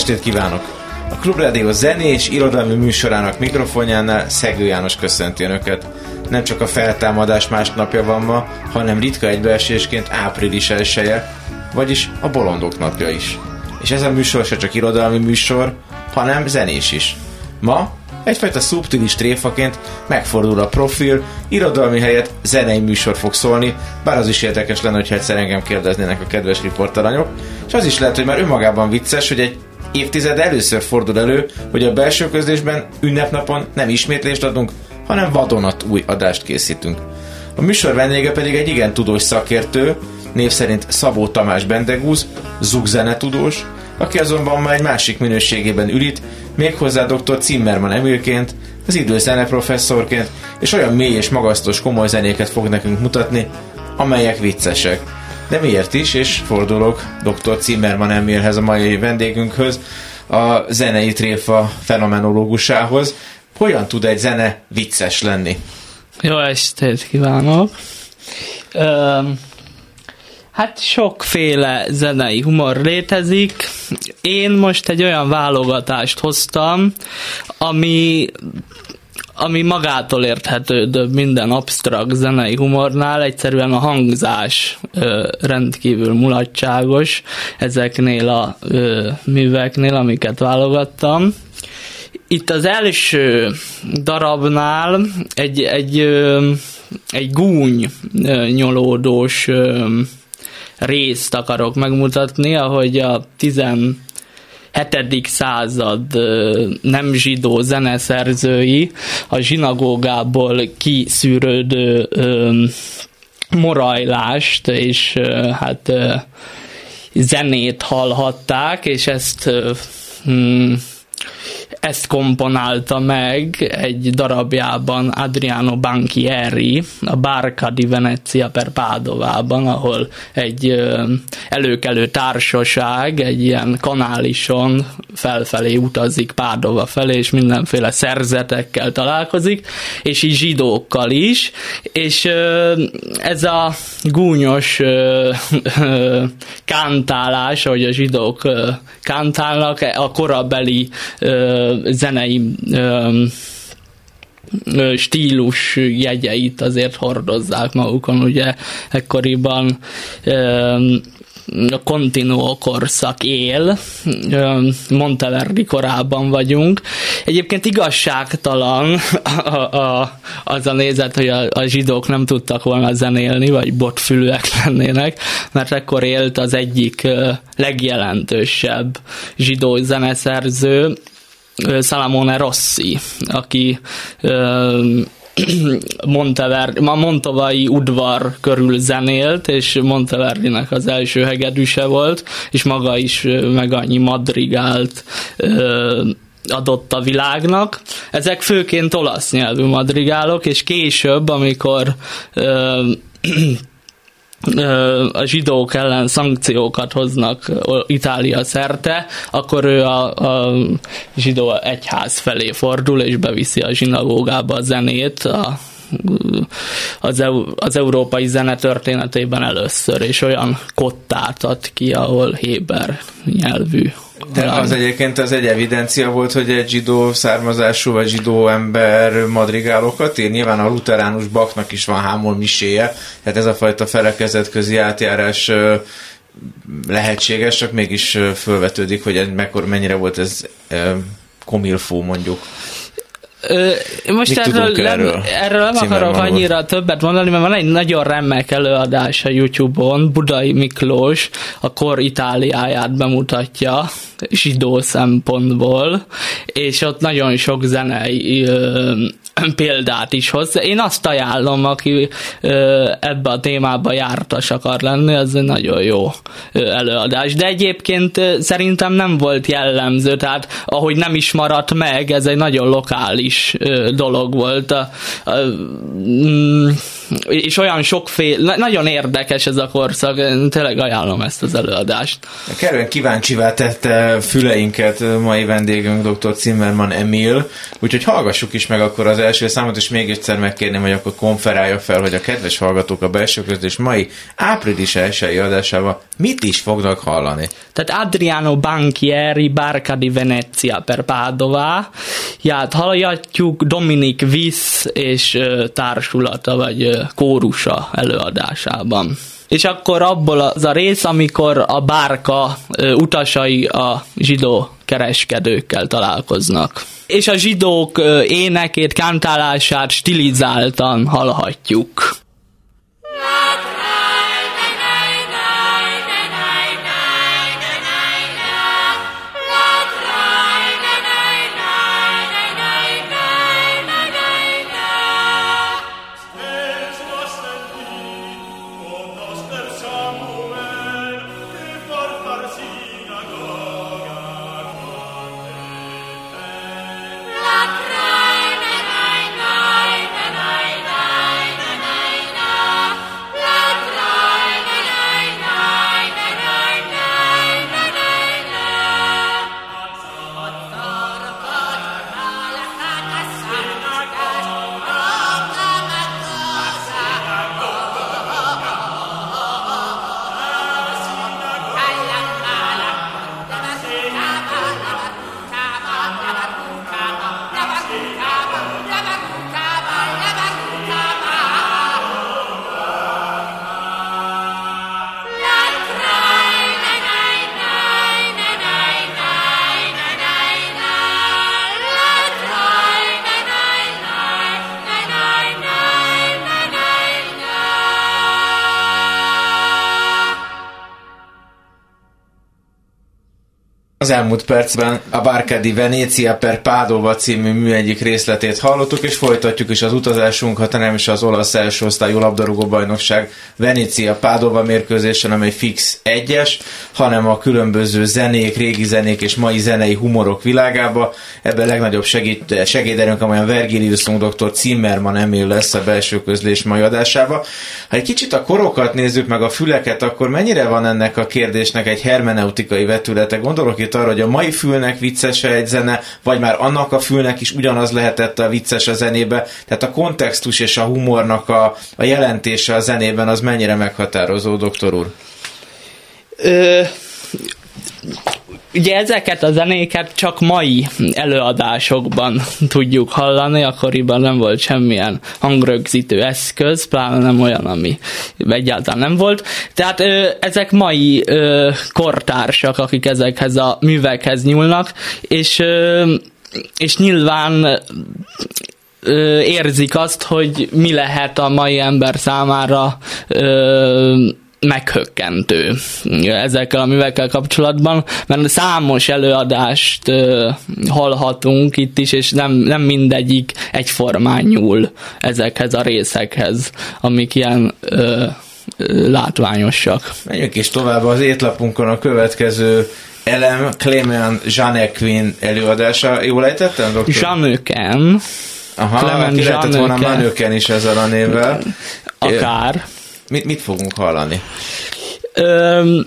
estét kívánok! A Klubrádió zenés irodalmi műsorának mikrofonjánál Szegő János köszönti Önöket. Nem csak a feltámadás másnapja van ma, hanem ritka egybeesésként április elsője, vagyis a bolondok napja is. És ez a műsor se csak irodalmi műsor, hanem zenés is. Ma egyfajta szubtilis tréfaként megfordul a profil, irodalmi helyett zenei műsor fog szólni, bár az is érdekes lenne, hogyha egyszer engem kérdeznének a kedves riportalanyok, és az is lehet, hogy már önmagában vicces, hogy egy évtized először fordul elő, hogy a belső közlésben ünnepnapon nem ismétlést adunk, hanem vadonat új adást készítünk. A műsor vendége pedig egy igen tudós szakértő, név szerint Szabó Tamás Bendegúz, zugzenetudós, aki azonban már egy másik minőségében ülít, méghozzá dr. Zimmermann Emilként, az időzene professzorként, és olyan mély és magasztos komoly zenéket fog nekünk mutatni, amelyek viccesek. De miért is, és fordulok dr. Zimmermann Emilhez, a mai vendégünkhöz, a zenei tréfa fenomenológusához. Hogyan tud egy zene vicces lenni? Jó estét kívánok! Um, Hát sokféle zenei humor létezik. Én most egy olyan válogatást hoztam, ami ami magától érthetődő minden absztrakt zenei humornál, egyszerűen a hangzás ö, rendkívül mulatságos ezeknél a ö, műveknél, amiket válogattam. Itt az első darabnál egy, egy, ö, egy gúny ö, nyolódós ö, részt akarok megmutatni, ahogy a 17. század nem zsidó zeneszerzői a zsinagógából kiszűrődő morajlást és hát zenét hallhatták, és ezt hmm, ezt komponálta meg egy darabjában Adriano Banchieri, a Barca di Venezia per Padovában, ahol egy előkelő társaság egy ilyen kanálison felfelé utazik Pádova felé, és mindenféle szerzetekkel találkozik, és így zsidókkal is, és ez a gúnyos kántálás, ahogy a zsidók kántálnak, a korabeli zenei stílus jegyeit azért hordozzák magukon, ugye ekkoriban a continuo korszak él, Monteverdi korában vagyunk. Egyébként igazságtalan a, a, az a nézet, hogy a, a zsidók nem tudtak volna zenélni, vagy botfülűek lennének, mert ekkor élt az egyik legjelentősebb zsidó zeneszerző, Salamone Rossi, aki Montever, ma Montovai udvar körül zenélt, és Monteverdinek az első hegedűse volt, és maga is meg annyi madrigált adott a világnak. Ezek főként olasz nyelvű madrigálok, és később, amikor a zsidók ellen szankciókat hoznak Itália szerte, akkor ő a, a zsidó egyház felé fordul, és beviszi a zsinagógába a zenét, a, az, az európai zene történetében először, és olyan kottát ad ki, ahol Héber nyelvű de az egyébként az egy evidencia volt, hogy egy zsidó származású vagy zsidó ember madrigálokat ír. Nyilván a luteránus baknak is van hámol miséje, tehát ez a fajta felekezet közi átjárás lehetséges, csak mégis fölvetődik, hogy mekkor, mennyire volt ez komilfó mondjuk. Most Mit erről, nem, erről? erről nem Zimmermann akarok annyira többet mondani, mert van egy nagyon remek előadás a YouTube-on, Budai Miklós a kor Itáliáját bemutatja zsidó szempontból, és ott nagyon sok zenei ö, példát is hoz. Én azt ajánlom, aki ebbe a témába jártas akar lenni, az egy nagyon jó előadás. De egyébként szerintem nem volt jellemző, tehát ahogy nem is maradt meg, ez egy nagyon lokális dolog volt. Mm, és olyan sokféle, nagyon érdekes ez a korszak, én tényleg ajánlom ezt az előadást. Kerülően kíváncsivá tette füleinket mai vendégünk dr. Zimmermann Emil, úgyhogy hallgassuk is meg akkor az első számot, és még egyszer megkérném, hogy akkor konferálja fel, hogy a kedves hallgatók a belső közlés mai április elsői adásában mit is fognak hallani. Tehát Adriano Banchieri, Barca di Venezia per Padova, ját hallgatjuk Dominik Visz és társulata vagy kórusa előadásában. És akkor abból az a rész, amikor a bárka utasai a zsidó kereskedőkkel találkoznak. És a zsidók énekét, kántálását stilizáltan hallhatjuk. Az elmúlt percben a Barca di Venezia per Padova című mű egyik részletét hallottuk, és folytatjuk is az utazásunkat, nem is az olasz első osztályú labdarúgó bajnokság Venezia Padova mérkőzésen, amely fix egyes, hanem a különböző zenék, régi zenék és mai zenei humorok világába. Ebben legnagyobb segít, segéderünk, amelyen Vergiliusunk dr. Zimmermann Emil lesz a belső közlés mai adásába. Ha egy kicsit a korokat nézzük meg a füleket, akkor mennyire van ennek a kérdésnek egy hermeneutikai vetülete? Gondolok itt arra, hogy a mai fülnek vicces egy zene, vagy már annak a fülnek is ugyanaz lehetett a vicces a zenébe. Tehát a kontextus és a humornak a, a jelentése a zenében az mennyire meghatározó, doktor úr? Ö, ugye ezeket a zenéket csak mai előadásokban tudjuk hallani, akkoriban nem volt semmilyen hangrögzítő eszköz, pláne nem olyan, ami egyáltalán nem volt. Tehát ö, ezek mai ö, kortársak, akik ezekhez a művekhez nyúlnak, és, ö, és nyilván érzik azt, hogy mi lehet a mai ember számára meghökkentő ezekkel a művekkel kapcsolatban, mert számos előadást ö, hallhatunk itt is, és nem, nem mindegyik egyformán nyúl ezekhez a részekhez, amik ilyen ö, látványosak. Menjünk is tovább az étlapunkon a következő elem Clement Janequin előadása. Jól ejtettem, doktor? Jean Aha, Clement ki lehetett volna. Manöken is ezzel a névvel. akár. Mit, mit fogunk hallani? Öm,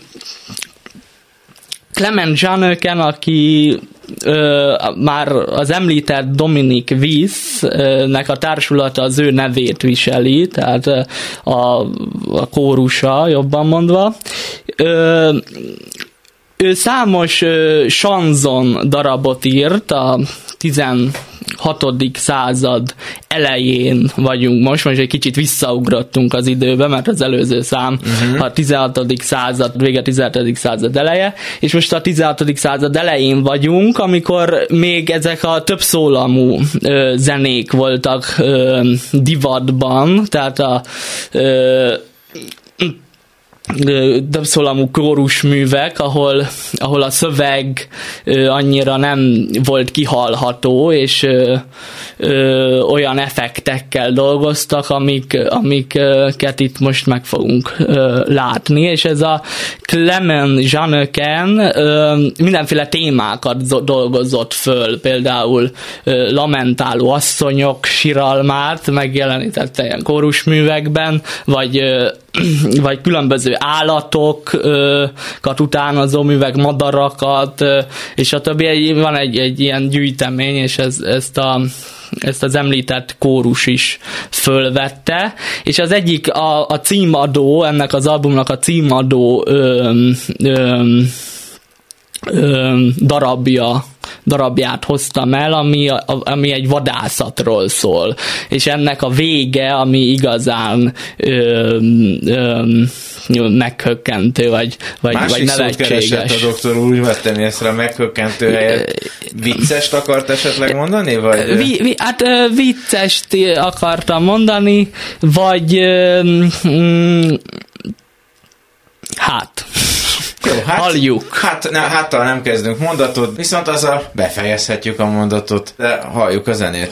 Clement Janöken, aki ö, már az említett Dominik Wiss-nek a társulata az ő nevét viseli, tehát a, a kórusa, jobban mondva. Ö, ő számos ö, sanzon darabot írt a 16. hatodik század elején vagyunk most, most egy kicsit visszaugrottunk az időbe, mert az előző szám uh-huh. a 16. század, vége 16. század eleje, és most a 16. század elején vagyunk, amikor még ezek a több szólamú ö, zenék voltak ö, divatban, tehát a ö, többszólamú művek, ahol, ahol a szöveg annyira nem volt kihalható, és ö, ö, olyan effektekkel dolgoztak, amik, amiket itt most meg fogunk ö, látni, és ez a Clement Janeken mindenféle témákat dolgozott föl, például ö, lamentáló asszonyok siralmát megjelenítette ilyen kórusművekben, vagy ö, vagy különböző állatokat utánozó művek, madarakat, és a többi. Van egy, egy ilyen gyűjtemény, és ez, ezt a ezt az említett kórus is fölvette, és az egyik a, a címadó, ennek az albumnak a címadó öm, öm, öm, darabja darabját hoztam el, ami, ami egy vadászatról szól. És ennek a vége, ami igazán ö, ö, meghökkentő, vagy, vagy, Másik vagy nevetséges. a doktor úr, vettem észre a meghökkentő helyet. Viccest akart esetleg mondani? Vagy? Vi, vi, hát viccest akartam mondani, vagy mm, hát jó, hát, halljuk. Hát, ne, háttal nem kezdünk mondatot, viszont azzal befejezhetjük a mondatot, de halljuk a zenét.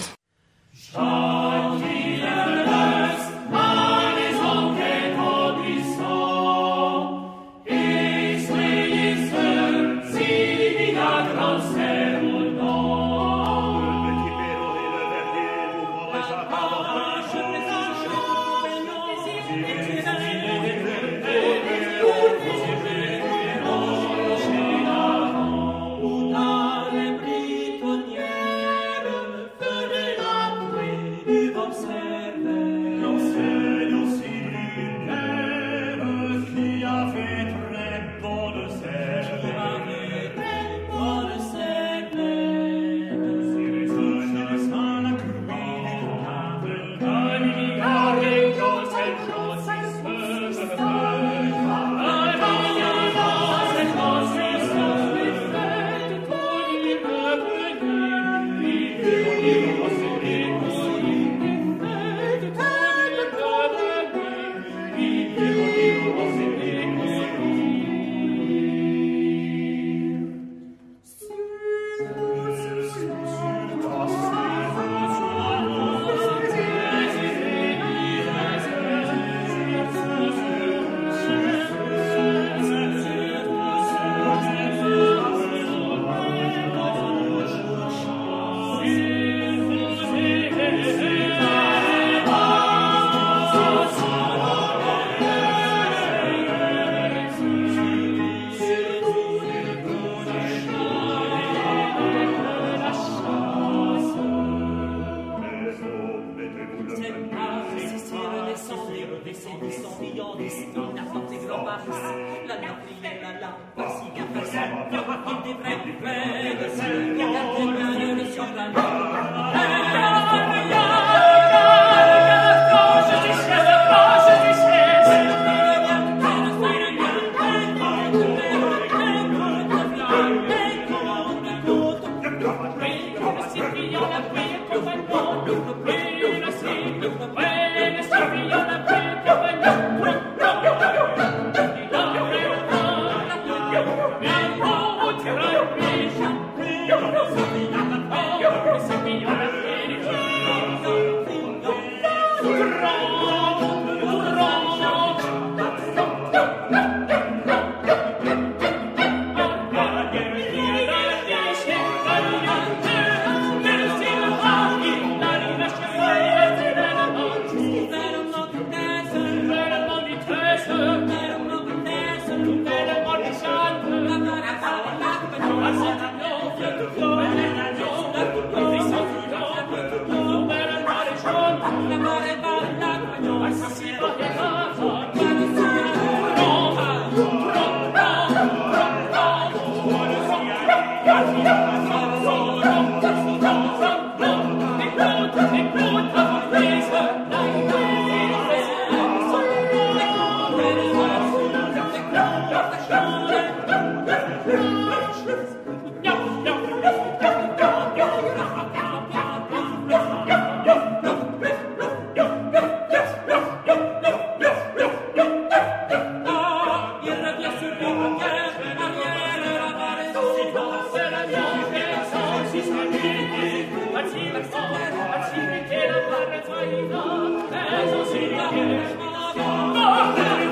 Jesus in der Welt,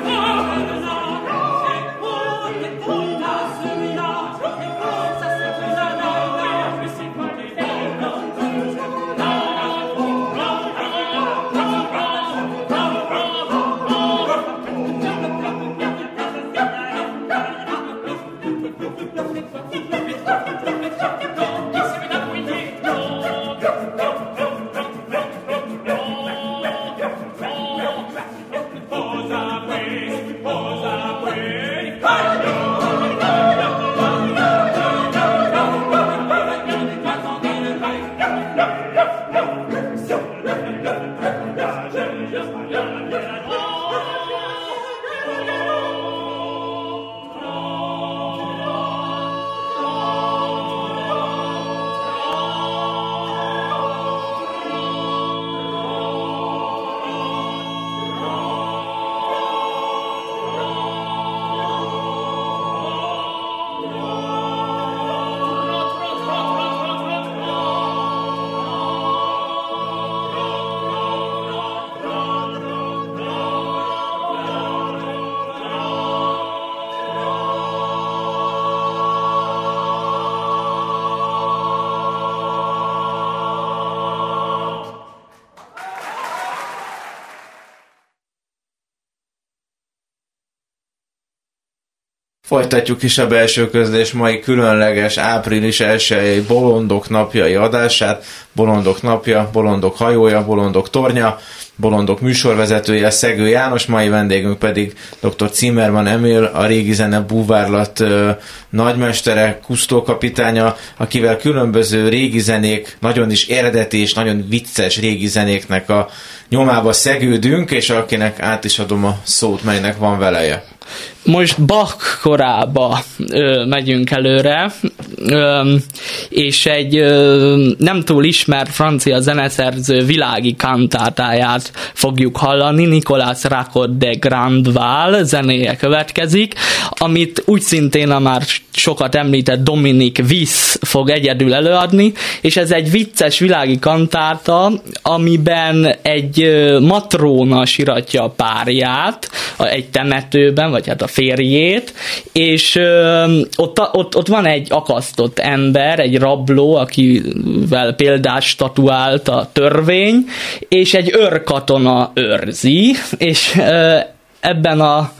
Folytatjuk is a belső közlés mai különleges április 1 Bolondok napjai adását. Bolondok napja, Bolondok hajója, Bolondok tornya, Bolondok műsorvezetője Szegő János, mai vendégünk pedig dr. Zimmermann Emil, a régi zene búvárlat ö, nagymestere, kusztókapitánya, akivel különböző régi zenék, nagyon is eredeti és nagyon vicces régi zenéknek a nyomába szegődünk, és akinek át is adom a szót, melynek van veleje most Bach korába ö, megyünk előre, ö, és egy ö, nem túl ismert francia zeneszerző világi kantátáját fogjuk hallani, Nicolas Racot de Grandval zenéje következik, amit úgy szintén a már sokat említett Dominik Viss fog egyedül előadni, és ez egy vicces világi kantáta, amiben egy matróna siratja a párját egy temetőben, vagy hát a férjét, és ott, ott, ott van egy akasztott ember, egy rabló, akivel példás statuált a törvény, és egy őrkatona őrzi, és ebben a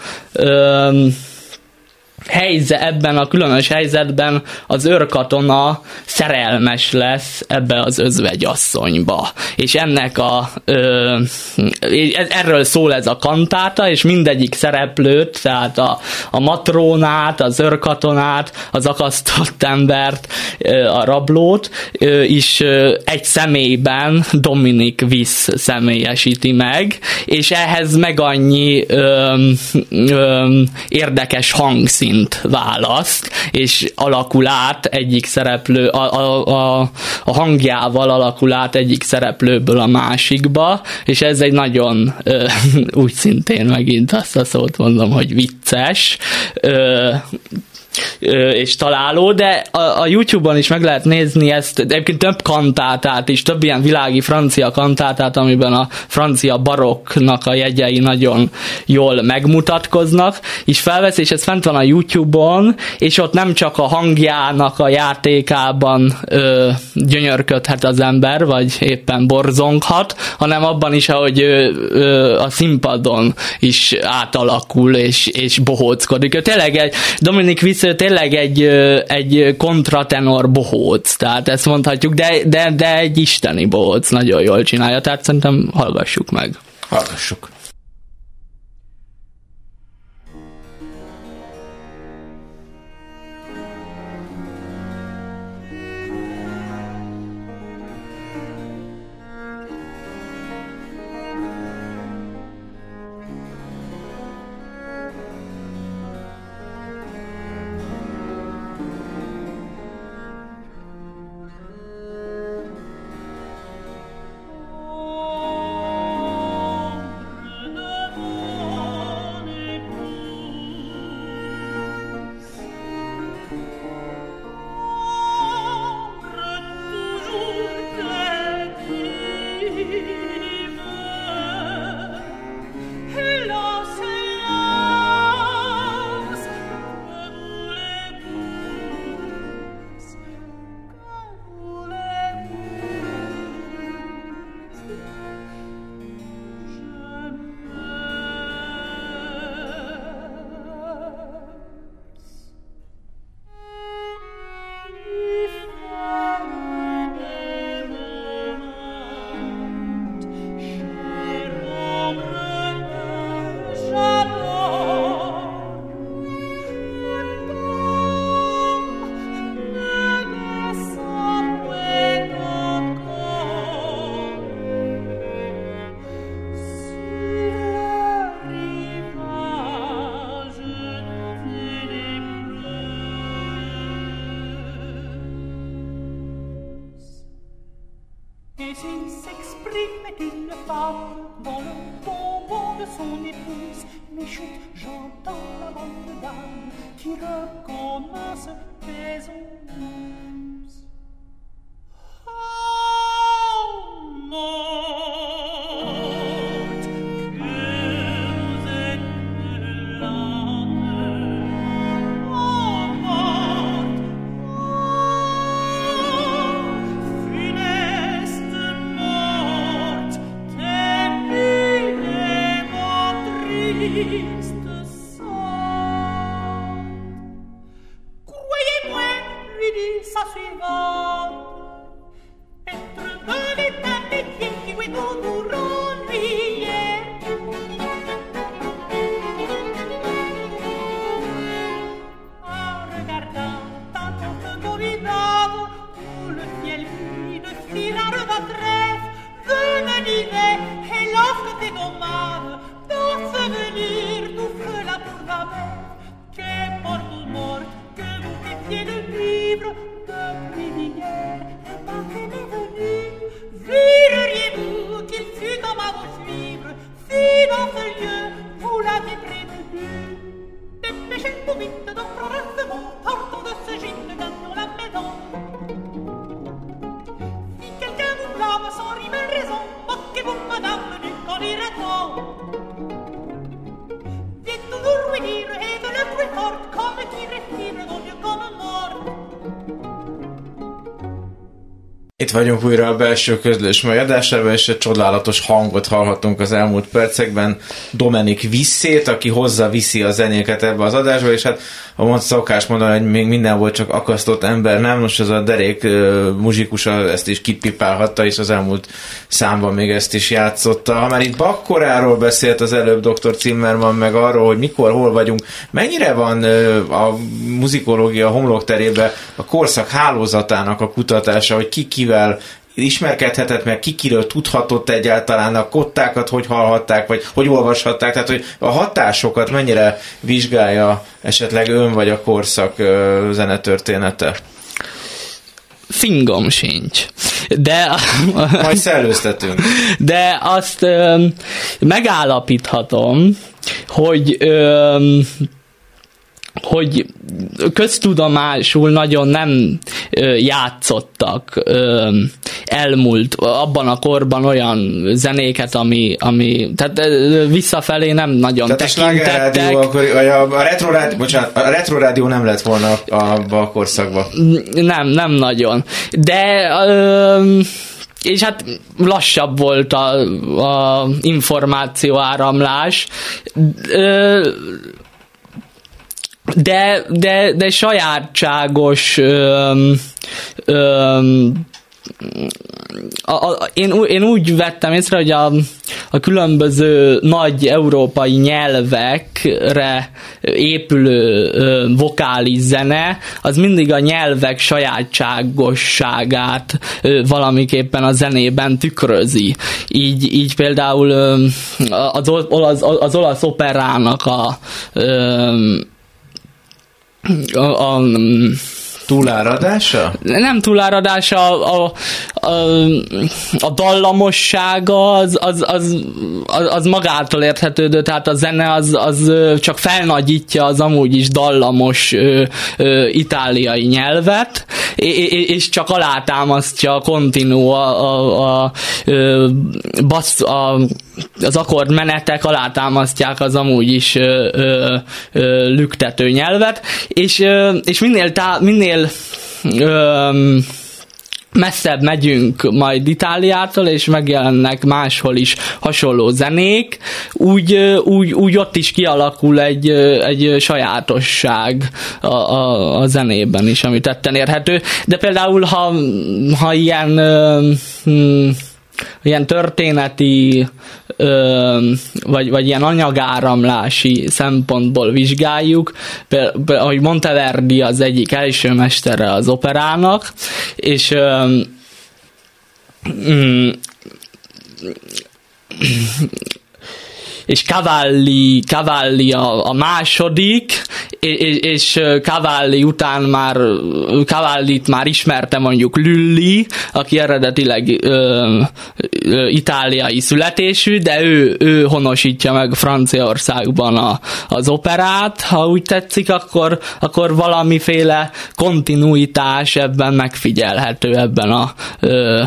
helyze, ebben a különös helyzetben az őrkatona szerelmes lesz ebbe az özvegyasszonyba. És ennek a ö, erről szól ez a kantáta, és mindegyik szereplőt, tehát a, a matrónát, az őrkatonát, az akasztott embert, a rablót is egy személyben Dominik Visz személyesíti meg, és ehhez meg annyi ö, ö, érdekes hangszín szint választ, és alakul át egyik szereplő, a, a, a, a hangjával alakul át egyik szereplőből a másikba, és ez egy nagyon ö, úgy szintén megint azt a szót mondom, hogy vicces, ö, és találó, de a, a YouTube-on is meg lehet nézni ezt, egyébként több kantátát is, több ilyen világi francia kantátát, amiben a francia barokknak a jegyei nagyon jól megmutatkoznak, és felvesz, és ez fent van a YouTube-on, és ott nem csak a hangjának a játékában ö, gyönyörködhet az ember, vagy éppen borzonghat, hanem abban is, ahogy ö, ö, a színpadon is átalakul, és, és bohóckodik. Tényleg egy Dominik Visz tényleg egy, egy kontratenor bohóc, tehát ezt mondhatjuk, de, de, de egy isteni bohóc, nagyon jól csinálja, tehát szerintem hallgassuk meg. Hallgassuk. Vagyunk újra a belső közlés mai adásában, és egy csodálatos hangot hallhatunk az elmúlt percekben. Dominik Visszét, aki hozza viszi a zenéket ebbe az adásba, és hát a mond szokás mondani, hogy még minden volt csak akasztott ember, nem? Most az a derék uh, muzsikus ezt is kipipálhatta, és az elmúlt számban még ezt is játszotta. Ha már itt bakkoráról beszélt az előbb dr. Zimmermann, meg arról, hogy mikor, hol vagyunk, mennyire van a muzikológia homlokterébe a korszak hálózatának a kutatása, hogy ki kivel ismerkedhetett meg, ki kiről tudhatott egyáltalán, a kottákat hogy hallhatták, vagy hogy olvashatták, tehát hogy a hatásokat mennyire vizsgálja esetleg ön vagy a korszak zenetörténete? Fingom sincs. De, Majd szellőztetünk. de azt ö, megállapíthatom, hogy ö, hogy köztudomásul nagyon nem játszottak elmúlt abban a korban olyan zenéket, ami, ami tehát visszafelé nem nagyon Tehát a tekintettek. slágerrádió, akkor, a, a retrorádió, bocsánat, a retrorádió nem lett volna abba a korszakban. Nem, nem nagyon. De ö, és hát lassabb volt a, a információ áramlás. Ö, de, de, de sajátságos öm, öm, a, a, én, én úgy vettem észre, hogy a, a különböző nagy európai nyelvekre épülő ö, vokális zene, az mindig a nyelvek sajátságosságát ö, valamiképpen a zenében tükrözi. Így, így például ö, az, olasz, az olasz operának a, ö, a, a Túláradása? nem túláradás, a, a, a, a dallamossága az, az, az, az, az magától érthetődő, tehát a zene az, az csak felnagyítja az amúgy is dallamos ö, ö, itáliai nyelvet, és, csak alátámasztja a continuo, a, a, a, ö, bassz, a az akkordmenetek alátámasztják az amúgy is ö, ö, ö, lüktető nyelvet, és, ö, és minél, tá, minél ö, messzebb megyünk majd Itáliától, és megjelennek máshol is hasonló zenék, úgy, úgy, úgy ott is kialakul egy, egy sajátosság a, a, a zenében is, ami tetten érhető. De például, ha, ha ilyen hm, ilyen történeti ö, vagy, vagy ilyen anyagáramlási szempontból vizsgáljuk, például, ahogy Monteverdi az egyik első mestere az operának, és ö, mm, és Cavalli, Cavalli a, a második, és, és Cavalli után már Cavallit már ismerte mondjuk Lülli, aki eredetileg ö, ö, itáliai születésű, de ő, ő honosítja meg Franciaországban a, az operát, ha úgy tetszik, akkor, akkor valamiféle kontinuitás ebben megfigyelhető ebben a ö,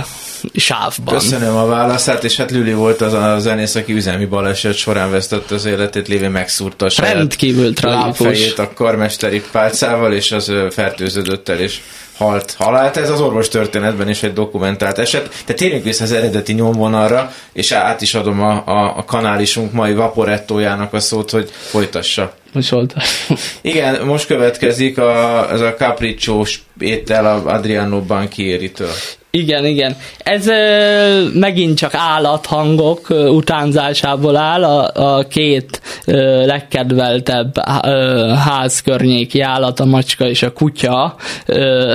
sávban. Köszönöm a válaszát, és hát Lüli volt az a zenész, aki üzemi baleset során vesztette az életét, lévén megszúrta a saját Rendkívül tragikus. a karmesteri pálcával, és az fertőződött el, és halt halált. Ez az orvos történetben is egy dokumentált eset. De térjünk vissza az eredeti nyomvonalra, és át is adom a, a, a kanálisunk mai vaporettójának a szót, hogy folytassa. Most volt. Igen, most következik a, ez a capricciós étel a Adriano Banchieri-től. Igen, igen. Ez ö, megint csak állathangok ö, utánzásából áll, a, a két ö, legkedveltebb ö, házkörnyéki állat, a macska és a kutya. Ö,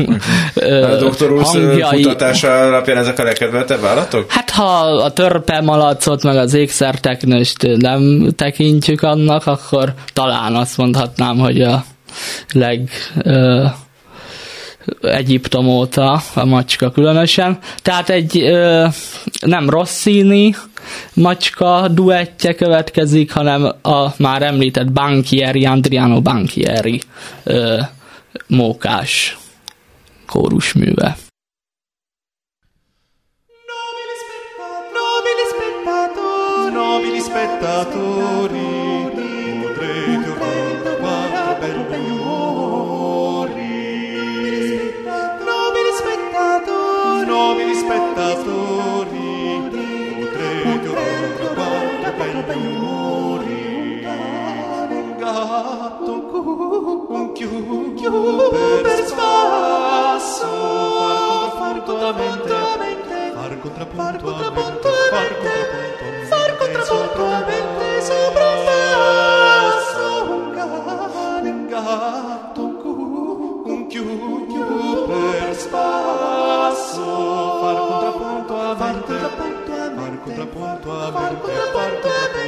ö, A doktor úr hangjai- kutatása alapján ezek a legkedveltebb állatok? Hát ha a törpe malacot meg az ékszerteknőst nem tekintjük annak, akkor talán azt mondhatnám, hogy a leg ö, Egyiptom óta a macska különösen. Tehát egy ö, nem Rossini macska duettje következik, hanem a már említett Banchieri, Andriano Banchieri ö, mókás kórusműve. Nobili spettatori, udrete chiù per spasso, far contrapuntuamente, far contrapuntuamente, far contrapuntuamente, far contrapuntuamente sopra un basso, un gatto, un gatto, un cu, un chiù, chiù. Per spasso, far contrapuntuamente, far contrapuntuamente, far contrapuntuamente,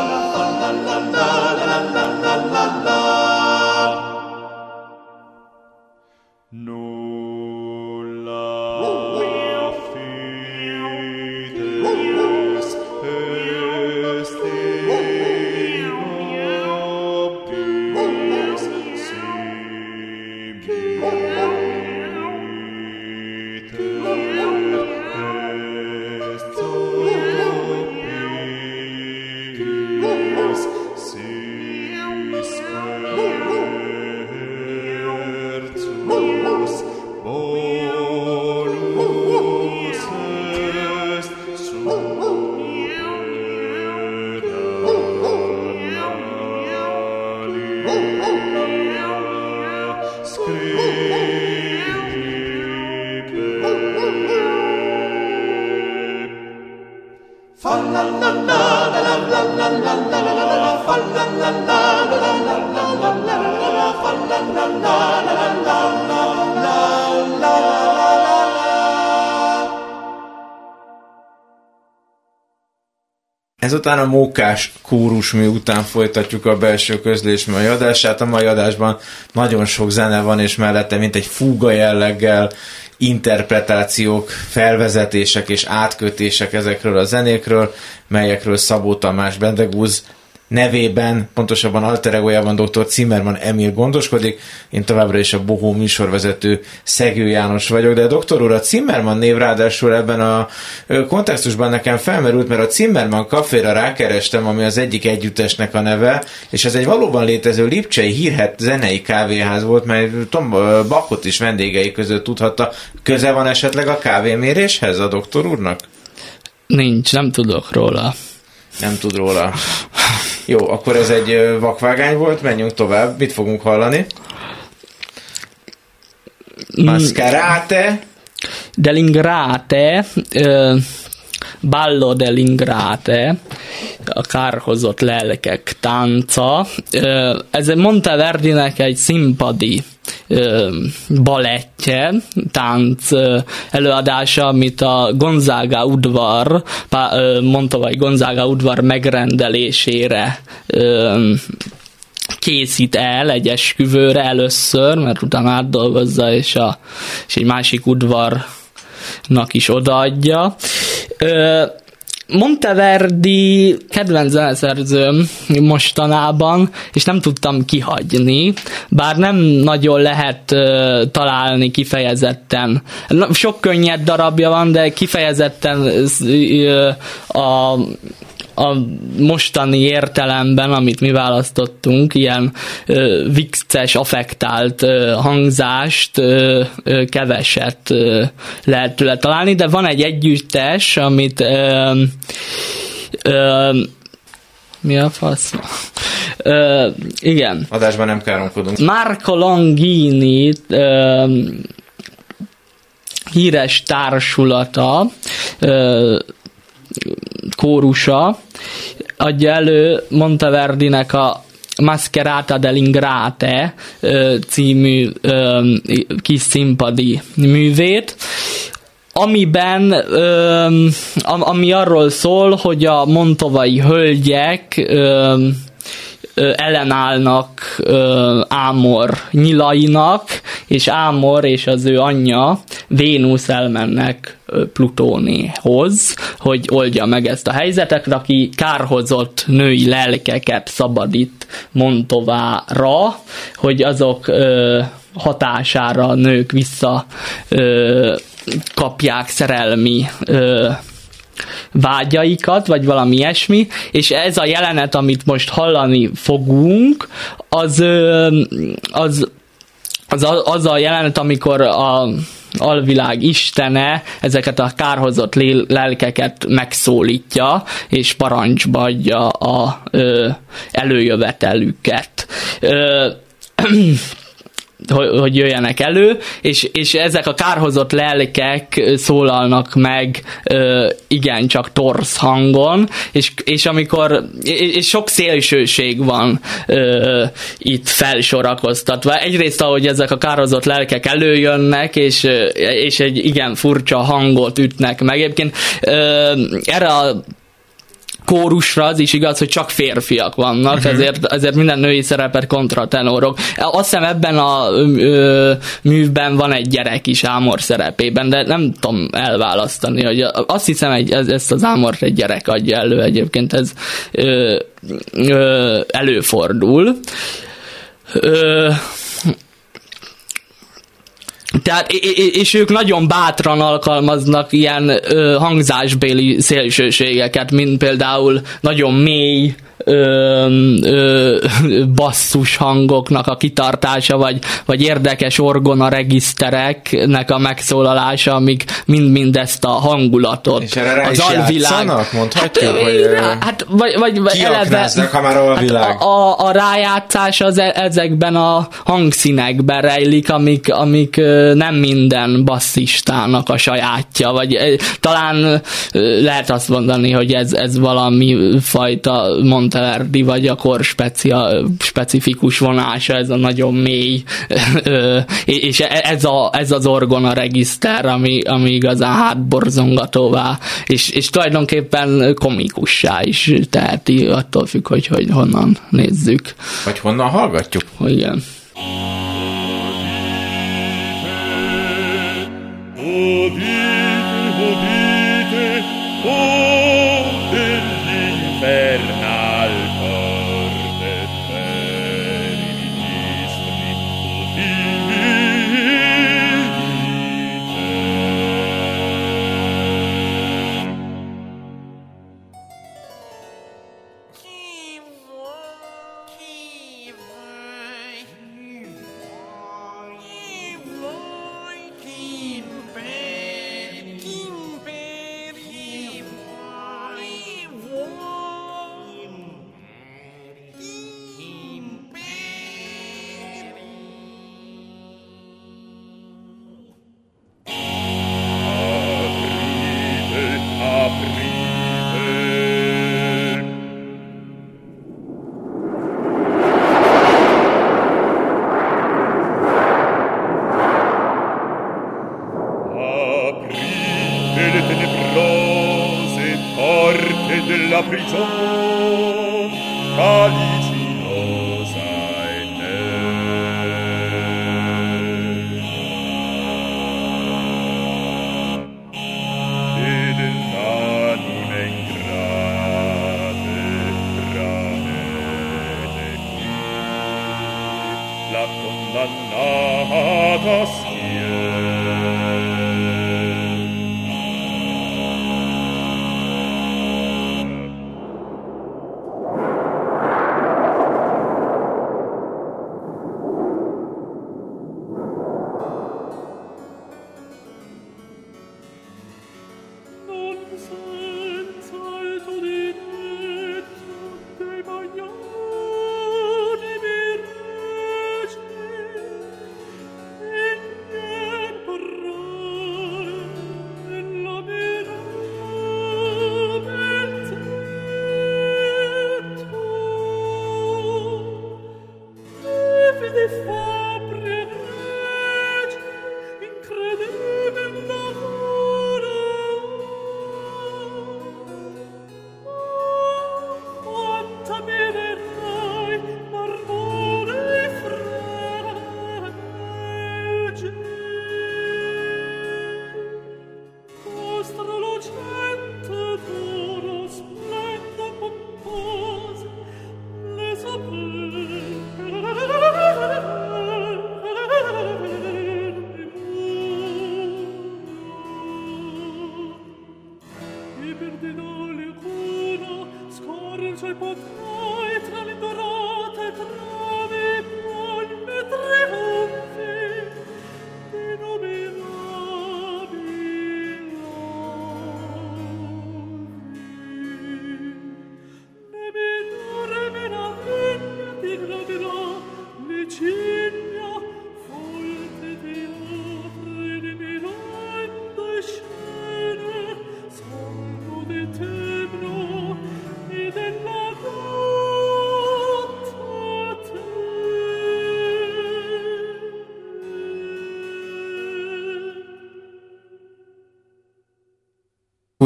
Ezután a mókás kórusmű után folytatjuk a belső közlés mai adását. A mai adásban nagyon sok zene van, és mellette mint egy fúga jelleggel interpretációk, felvezetések és átkötések ezekről a zenékről, melyekről Szabó Tamás Bendegúz nevében, pontosabban alter egójában dr. Zimmermann Emil gondoskodik. Én továbbra is a Bohó műsorvezető Szegő János vagyok, de a doktor úr, a Zimmermann név ráadásul ebben a kontextusban nekem felmerült, mert a Zimmermann kaféra rákerestem, ami az egyik együttesnek a neve, és ez egy valóban létező lipcsei hírhet zenei kávéház volt, mely Tom ö, Bachot is vendégei között tudhatta. Köze van esetleg a kávéméréshez a doktor úrnak? Nincs, nem tudok róla. Nem tud róla. Jó, akkor ez egy vakvágány volt, menjünk tovább. Mit fogunk hallani? Mascarate. Delingrate, ö, Ballo dell'Ingrate, a kárhozott lelkek tánca. Ez egy Monteverdinek egy színpadi balettje, tánc előadása, amit a Gonzaga udvar, Montovai Gonzaga udvar megrendelésére készít el egy esküvőre először, mert utána átdolgozza, és, a, és egy másik udvarnak is odaadja. Ö, Monteverdi kedvenc zeneszerzőm mostanában, és nem tudtam kihagyni, bár nem nagyon lehet találni kifejezetten. Sok könnyed darabja van, de kifejezetten ö, a a mostani értelemben, amit mi választottunk, ilyen ö, vicces, affektált ö, hangzást ö, ö, keveset ö, lehet tőle találni, de van egy együttes, amit ö, ö, mi a fasz? Ö, igen. Adásban nem káromkodunk. Marco Longini ö, híres társulata, ö, kórusa adja elő Monteverdinek a Mascherata dell'Ingrate című kis színpadi művét, amiben, ami arról szól, hogy a montovai hölgyek ellenállnak Ámor nyilainak, és Ámor és az ő anyja Vénusz elmennek Plutónéhoz, hogy oldja meg ezt a helyzetet, aki kárhozott női lelkeket szabadít Montovára, hogy azok ö, hatására a nők vissza ö, kapják szerelmi ö, vágyaikat, vagy valami ilyesmi, és ez a jelenet, amit most hallani fogunk, az, az, az, a- az a jelenet, amikor a alvilág istene ezeket a kárhozott lél- lelkeket megszólítja, és parancsba adja a ö, előjövetelüket. Ö, hogy, hogy jöjjenek elő, és, és ezek a kárhozott lelkek szólalnak meg ö, igencsak torsz hangon, és, és amikor, és, és sok szélsőség van ö, itt felsorakoztatva. Egyrészt, ahogy ezek a kárhozott lelkek előjönnek, és, és egy igen furcsa hangot ütnek meg. Egyébként ö, erre a kórusra az is igaz, hogy csak férfiak vannak, uh-huh. ezért, ezért minden női szerepet kontratenorok. Azt hiszem ebben a ö, művben van egy gyerek is Ámor szerepében, de nem tudom elválasztani, hogy azt hiszem, hogy ez, ezt az Ámort egy gyerek adja elő egyébként, ez ö, ö, előfordul. Ö, tehát, és ők nagyon bátran alkalmaznak ilyen ö, hangzásbéli szélsőségeket, mint például nagyon mély ö, ö, basszus hangoknak a kitartása, vagy, vagy érdekes orgona regisztereknek a megszólalása, amik mind-mind ezt a hangulatot. És erre rá is játszanak? Mondhatjuk, hát, hogy, hát, vagy, vagy, vagy kiaknázzák, ha már alvilág. Hát a, a, a rájátszás az e- ezekben a hangszínekben rejlik, amik, amik nem minden basszistának a sajátja, vagy talán lehet azt mondani, hogy ez, ez valami fajta Monteverdi, vagy a kor specia, specifikus vonása, ez a nagyon mély, és e- ez, a, ez az orgona regiszter, ami, ami igazán hátborzongatóvá, és, és tulajdonképpen komikussá is teheti, attól függ, hogy, hogy honnan nézzük. Vagy honnan hallgatjuk? Igen.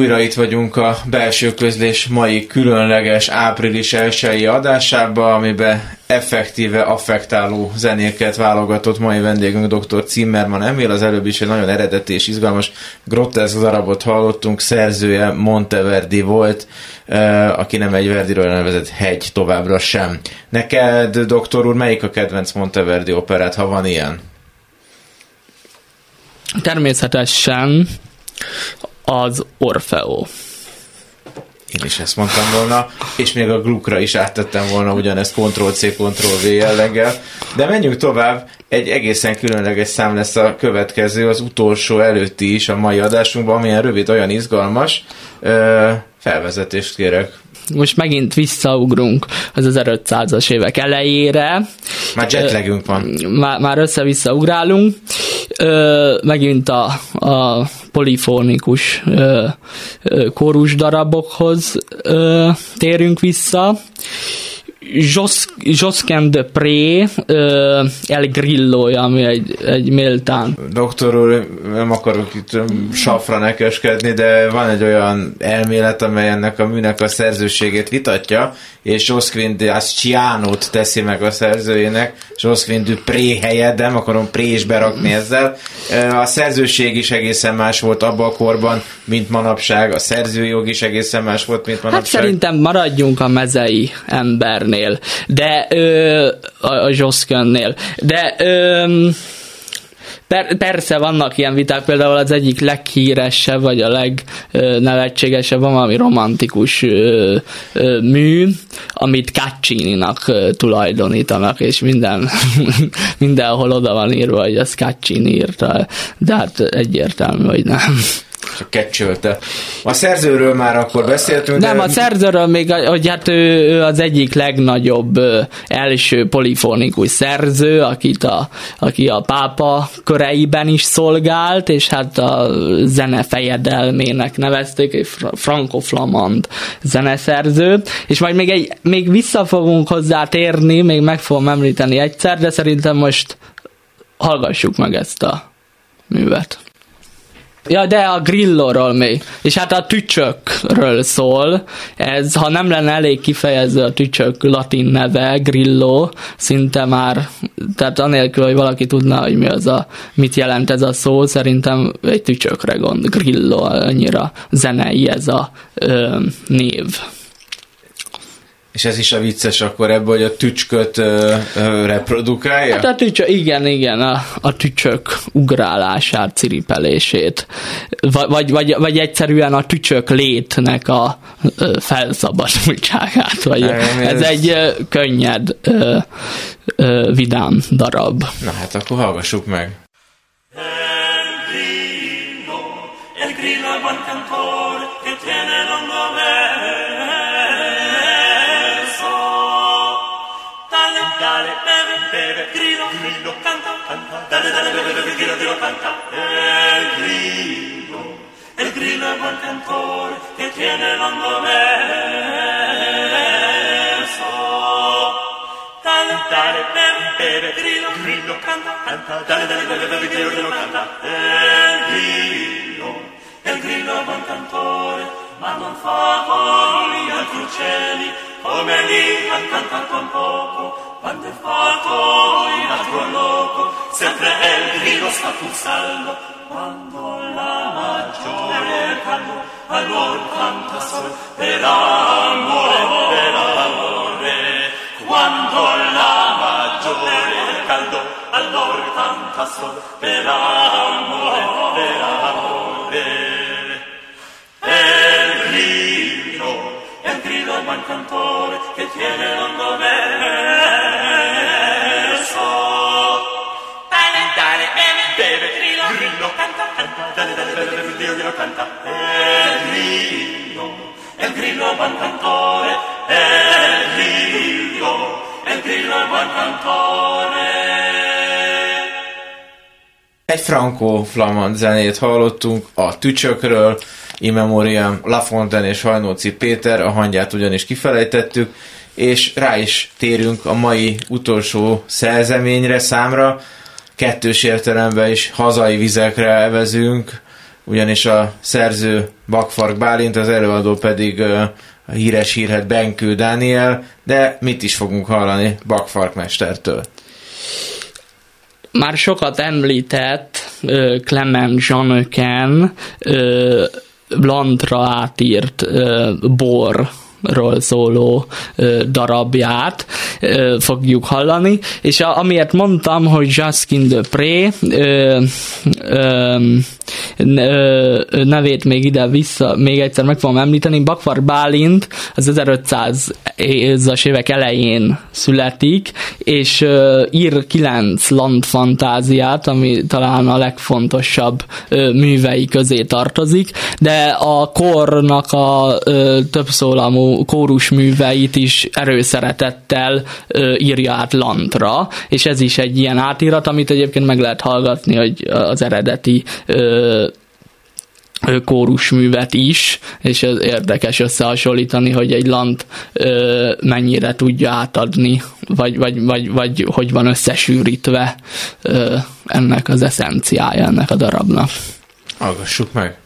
Újra itt vagyunk a belső közlés mai különleges április elsői adásába, amiben effektíve affektáló zenéket válogatott mai vendégünk dr. Zimmermann Emil. Az előbb is egy nagyon eredeti és izgalmas groteszk darabot hallottunk, szerzője Monteverdi volt, aki nem egy Verdiről nevezett hegy továbbra sem. Neked, doktor úr, melyik a kedvenc Monteverdi operát, ha van ilyen? Természetesen az Orfeo. Én is ezt mondtam volna, és még a Glukra is áttettem volna ugyanezt Ctrl-C, Ctrl-V jelleggel. De menjünk tovább, egy egészen különleges szám lesz a következő, az utolsó előtti is a mai adásunkban, amilyen rövid, olyan izgalmas. Ö, felvezetést kérek. Most megint visszaugrunk az 1500-as évek elejére. Már jetlagünk van. Már, már össze-vissza ugrálunk. Ö, megint a, a polifonikus ö, ö, kórus darabokhoz ö, térünk vissza. Jos, Josquin de Pré, El Grillo, ami egy, egy méltán Doktor úr, nem akarok itt safra nekeskedni, de van egy olyan elmélet, amely ennek a műnek a szerzőségét vitatja, és Josquin de Ascianot teszi meg a szerzőjének, Josquin de Pré helyett, nem akarom Pré is berakni ezzel. A szerzőség is egészen más volt abban a korban, mint manapság, a szerzőjog is egészen más volt, mint manapság. Hát szerintem maradjunk a mezei embernél, de ö, a, a Joskönnél. De ö, per, persze vannak ilyen viták, például az egyik leghíresebb, vagy a legnevetségesebb, van valami romantikus ö, ö, mű, amit Caccini-nak tulajdonítanak, és minden, mindenhol oda van írva, hogy ez Caccini írta, de hát egyértelmű, hogy nem. Csak kecsölte. A szerzőről már akkor beszéltünk. Nem, de... a szerzőről még, hogy hát ő, ő az egyik legnagyobb első polifonikus szerző, akit a, aki a pápa köreiben is szolgált, és hát a zene fejedelmének nevezték, egy fr- franco-flamand zeneszerző, és majd még, egy, még vissza fogunk hozzá térni, még meg fogom említeni egyszer, de szerintem most hallgassuk meg ezt a művet. Ja, de a grillóról még. És hát a tücsökről szól. Ez, ha nem lenne elég kifejező a tücsök latin neve, grillo, szinte már, tehát anélkül, hogy valaki tudná, hogy mi az a, mit jelent ez a szó, szerintem egy tücsökre gond. Grillo, annyira zenei ez a ö, név. És ez is a vicces akkor ebből, hogy a tücsköt ö, ö, reprodukálja? Hát a tücsök, igen, igen, a, a tücsök ugrálását, ciripelését. Vagy, vagy, vagy, vagy egyszerűen a tücsök létnek a ö, felszabadultságát. Vagy ez, ez- egy ö, könnyed, ö, ö, vidám darab. Na hát akkor hallgassuk meg. El grillo è buon cantore che tiene dimmelo, canta, canta, dale, dale, dale, dale, grillo te lo canta. El grillo, el grillo es buen cantor, que tiene hondo verso. Dale, dale, bebe, bebe, grillo, grillo, canta, canta, dale, dale, dale, dale, grillo te lo canta. El grillo, el grillo es buen cantor, ma non fa cori altri uccelli, come lì han cantato un poco, quando è fatto in altro loco, sempre il grillo sta pulsando, quando la maggiore caldo, allora canta sol per amore, per amore, quando la maggiore caldo, allora canta sol per amore. È buon cantore che tiene lungo verso. Dale, dale, beve, beve, grillo, grillo, canta, canta, dale, dale, beve, beve, grillo, grillo, canta. El grillo, el grillo è buon cantore, el grillo, el grillo è buon cantore. Egy frankó-flamand zenét hallottunk a tücsökről, Immemoriam, La Fontaine és Hajnóci Péter, a hangját ugyanis kifelejtettük, és rá is térünk a mai utolsó szerzeményre, számra. Kettős értelemben is hazai vizekre elvezünk, ugyanis a szerző Bakfark Bálint, az előadó pedig a híres hírhet Benkő Dániel, de mit is fogunk hallani Bakfark mestertől? Már sokat említett Clement Jeannequin ö, Blantra átírt bor ról szóló ö, darabját ö, fogjuk hallani, és a, amiért mondtam, hogy Jaskin de Pré ö, ö, ö, nevét még ide vissza, még egyszer meg fogom említeni, Bakvar Bálint az 1500-as évek elején születik, és ö, ír kilenc landfantáziát, ami talán a legfontosabb ö, művei közé tartozik, de a kornak a ö, többszólamú kórus műveit is erőszeretettel ö, írja át lantra, és ez is egy ilyen átirat, amit egyébként meg lehet hallgatni, hogy az eredeti ö, kórusművet is, és ez érdekes összehasonlítani, hogy egy lant ö, mennyire tudja átadni, vagy, vagy, vagy, vagy hogy van összesűrítve ö, ennek az eszenciája ennek a darabnak. Hallgassuk meg!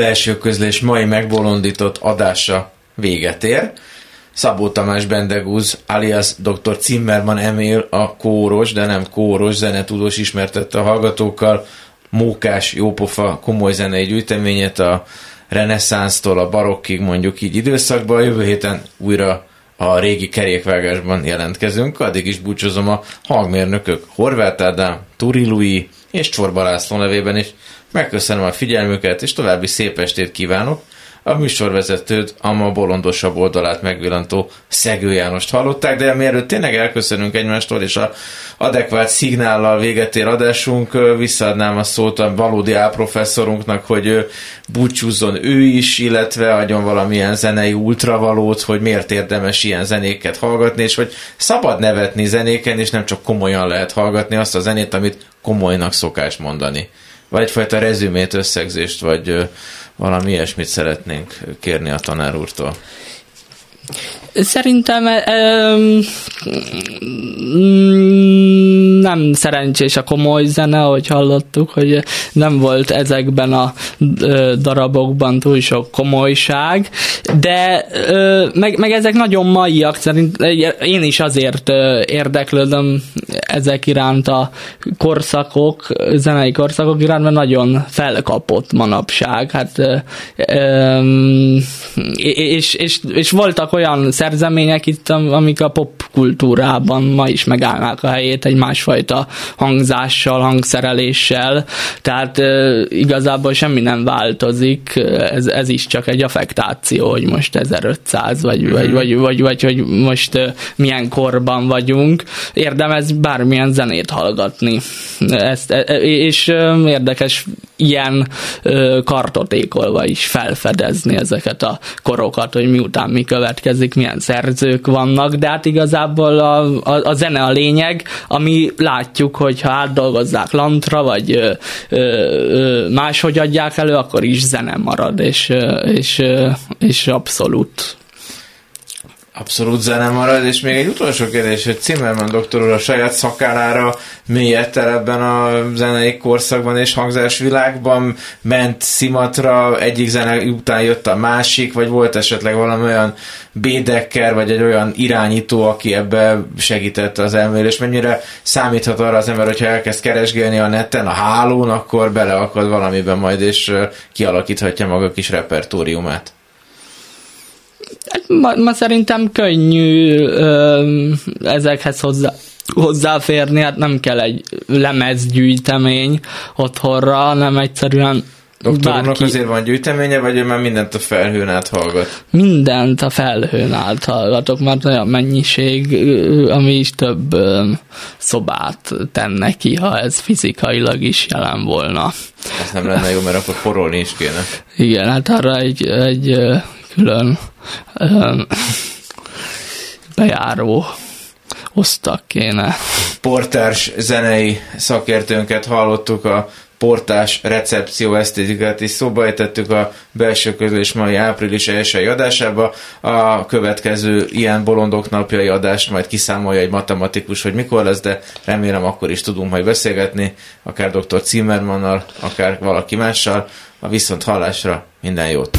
Belső közlés mai megbolondított adása véget ér. Szabó Tamás Bendegúz, alias dr. Zimmermann Emil, a kóros, de nem kóros zenetudós ismertette a hallgatókkal mókás, jópofa, komoly zenei gyűjteményét a reneszánsztól a barokkig mondjuk így időszakban. Jövő héten újra a régi kerékvágásban jelentkezünk. Addig is búcsúzom a hangmérnökök Horváth Ádám, Turi Lui és Csorba László nevében is. Megköszönöm a figyelmüket, és további szép estét kívánok. A műsorvezetőt, a ma bolondosabb oldalát megvillantó Szegő Jánost hallották, de mielőtt tényleg elköszönünk egymástól, és a adekvát szignállal véget ér adásunk, visszaadnám a szót a valódi álprofesszorunknak, hogy ő búcsúzzon ő is, illetve adjon valamilyen zenei ultravalót, hogy miért érdemes ilyen zenéket hallgatni, és hogy szabad nevetni zenéken, és nem csak komolyan lehet hallgatni azt a zenét, amit komolynak szokás mondani. Vagy egyfajta rezümét, összegzést, vagy valami ilyesmit szeretnénk kérni a tanár úrtól. Szerintem nem szerencsés a komoly zene, ahogy hallottuk, hogy nem volt ezekben a darabokban túl sok komolyság, de meg, meg ezek nagyon maiak, szerint én is azért érdeklődöm ezek iránt a korszakok, zenei korszakok iránt, mert nagyon felkapott manapság. Hát, és, és, és voltak olyan szerzemények itt, amik a popkultúrában ma is megállnák a helyét egy másfajta hangzással, hangszereléssel, tehát e, igazából semmi nem változik, ez, ez is csak egy affektáció, hogy most 1500 vagy, mm. vagy, vagy, vagy, vagy hogy most e, milyen korban vagyunk. Érdemes bármilyen zenét hallgatni. Ezt, e, és e, érdekes ilyen kartotékolva is felfedezni ezeket a korokat, hogy miután mi következik, milyen szerzők vannak, de hát igazából a, a, a zene a lényeg, ami látjuk, hogy ha átdolgozzák lantra, vagy ö, ö, máshogy adják elő, akkor is zene marad, és, és, és abszolút Abszolút zene marad, és még egy utolsó kérdés, hogy Zimmermann doktor úr a saját szakállára mélyett el ebben a zenei korszakban és hangzásvilágban, ment szimatra, egyik zene után jött a másik, vagy volt esetleg valami olyan bédekker, vagy egy olyan irányító, aki ebbe segítette az elmérés, mennyire számíthat arra az ember, hogyha elkezd keresgélni a neten, a hálón, akkor beleakad valamiben majd, és kialakíthatja maga kis repertóriumát. Ma, ma szerintem könnyű ö, ezekhez hozzá hozzáférni, hát nem kell egy lemezgyűjtemény otthonra, hanem egyszerűen Doktor úrnak azért van gyűjteménye, vagy ő már mindent a felhőn át hallgat? Mindent a felhőn át hallgatok, mert olyan mennyiség, ami is több szobát tenne ki, ha ez fizikailag is jelen volna. Ez nem lenne jó, mert akkor porolni is kéne. Igen, hát arra egy, egy külön bejáró osztak kéne. Portárs zenei szakértőnket hallottuk a portás recepció esztétikát is szóba a belső közlés mai április elsői adásába. A következő ilyen bolondok napjai adást majd kiszámolja egy matematikus, hogy mikor lesz, de remélem akkor is tudunk majd beszélgetni, akár dr. Zimmermannal, akár valaki mással. A viszont hallásra minden jót!